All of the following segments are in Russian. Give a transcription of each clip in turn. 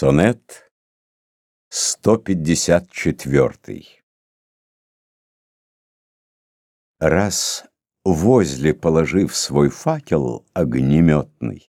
Сонет 154 Раз возле положив свой факел огнеметный,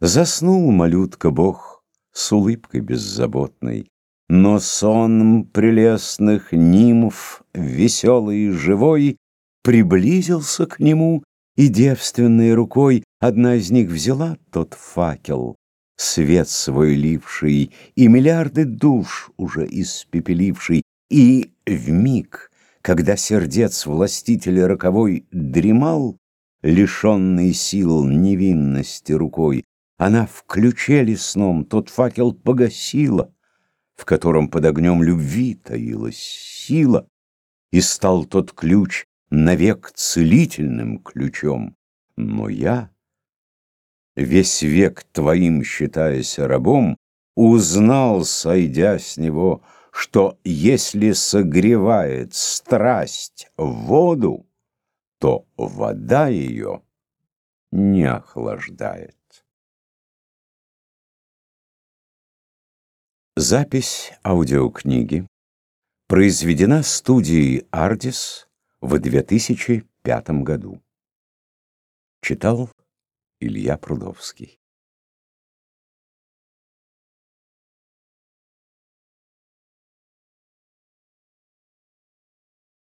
Заснул малютка Бог с улыбкой беззаботной, Но сон прелестных нимф, веселый и живой, Приблизился к нему, и девственной рукой Одна из них взяла тот факел, свет свой ливший, и миллиарды душ уже испепеливший, и в миг, когда сердец властителя роковой дремал, лишенный сил невинности рукой, она в ключе лесном тот факел погасила, в котором под огнем любви таилась сила, и стал тот ключ навек целительным ключом. Но я весь век твоим считаясь рабом, узнал, сойдя с него, что если согревает страсть воду, то вода ее не охлаждает. Запись аудиокниги произведена студией «Ардис» в 2005 году. Читал Илья Прудовский